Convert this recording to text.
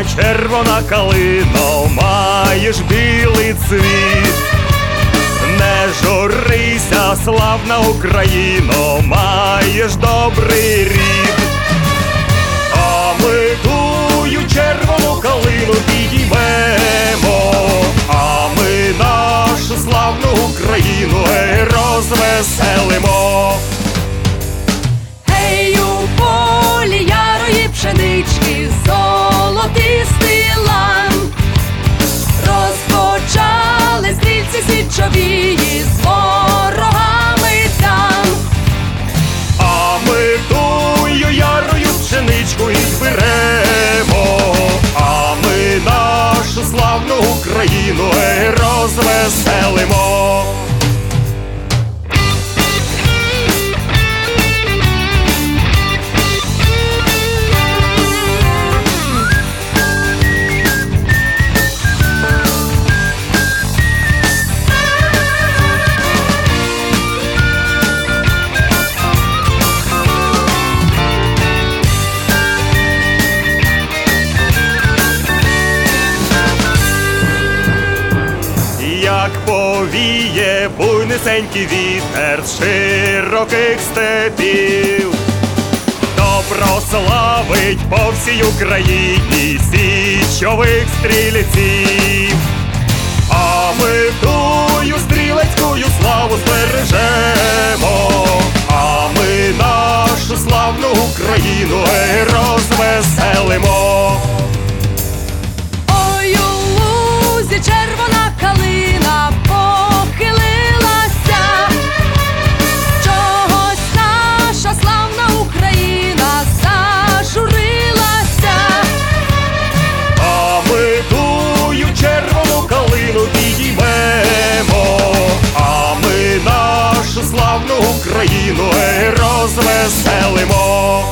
Моя червона калино, маєш білий цвіт. Не журися, славна Україно, маєш добрий рід. roz Як повіє буйнисенький вітер з широких степів, то прославить по всій Україні січових стрільців, а ми тую стрілецькую славу збережемо, а ми нашу славну Україну ей, славну Україну розвеселимо.